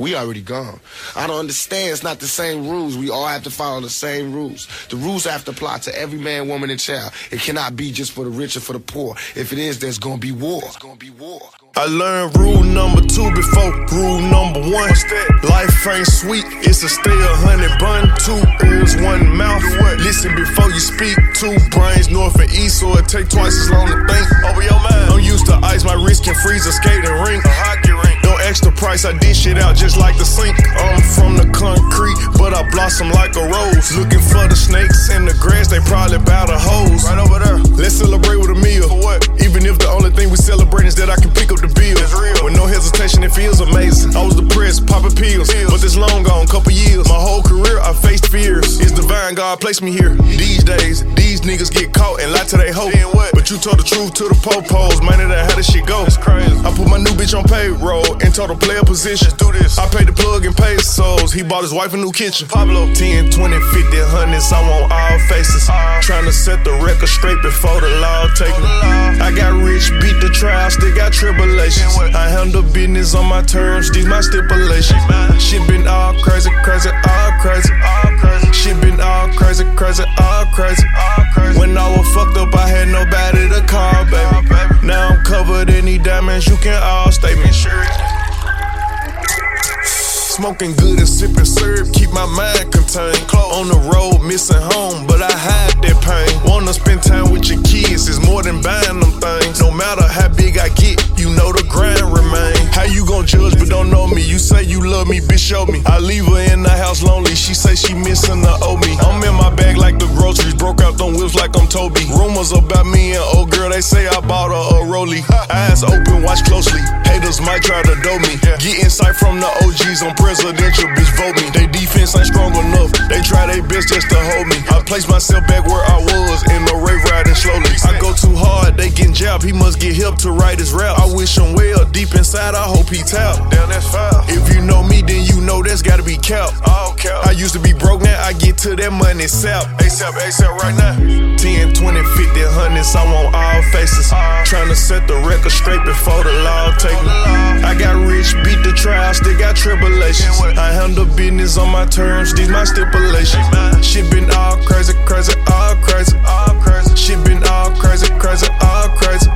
We already gone. I don't understand. It's not the same rules. We all have to follow the same rules. The rules have to apply to every man, woman, and child. It cannot be just for the rich or for the poor. If it is, there's gonna be war. There's gonna be war. I learned rule number two before rule number one. Life ain't sweet, it's a stay a hundred bun. Two ears, one mouth. Listen before you speak. Two brains, north and east, so it take twice as long to think. Over your mind. I'm used to ice, my wrist can freeze a skating rink. A hockey rink. I dish it out just like the sink. I'm from the concrete, but I blossom like a rose. Looking for the snakes in the grass, they probably bout a hose. Right over there. Let's celebrate with a meal. For what? Even if the only thing we celebrate is that I can pick up the bill. With no hesitation, it feels amazing. I was depressed, popping pills, but this long gone, couple years. My whole career, I faced fears. It's divine, God placed me here. These days, these niggas get caught and lie to their hope. But you told the truth to the po-pos, man, that how this shit go. That's crazy. I put bitch on payroll and told her player position. do this. I paid the plug and pesos. He bought his wife a new kitchen. Pablo, 10, 20, 50, hundreds. I want all faces. Trying to set the record straight before the law take me. I got rich, beat the trial, still got tribulations. I handle business on my terms, these my stipulations. Shit been all crazy, crazy, all crazy. all crazy. Shit been all crazy, crazy, all crazy. When I was fucked up, I had nobody to call, baby. Now I'm covered in these diamonds, you can all Smoking good and sipping syrup, keep my mind contained. On the road, missing home, but I hide that pain. Wanna spend time with your kids, it's more than buying them things. No matter how big I get, you know the grind remain. How you gon' judge but don't know me? You say you love me, bitch, show me. I leave her in the house lonely, she say she missing the owe me. I'm in my bag like the groceries, broke out them whips like I'm Toby. Rumors about me and old girl, they say I bought her a rollie. Eyes open, watch closely. Haters might try to dope me. Get insight from the OGs on presidential, bitch, vote me. They defense ain't strong enough. They try their best just to hold me. I place myself back where I was in the rave riding slowly. I go too hard, they getting jabbed. He must get help to write his rap. I wish him well deep inside. I hope he tap. Damn, that's foul. If you know me, then you know that's gotta be cap. I used to be broke, now I get to that money sap. ASAP, ASAP right now. 10, 20, 50, hundreds, I want all faces. Uh-huh. Tryna set the record straight before the law take me. I got rich, beat the trial, still got tribulations. I handle business on my terms, these my stipulations. Shit been all crazy, crazy, all crazy. Shit been all crazy, crazy, all crazy.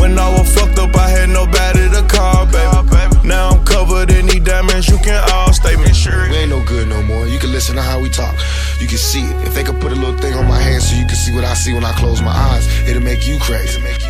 When I was fucked up, I had nobody to call, baby. Now I'm covered in these diamonds, you can all stay me sure. We ain't no good no more. You can listen to how we talk. You can see it. If they could put a little thing on my hand so you can see what I see when I close my eyes, it'll make you crazy. It'll make you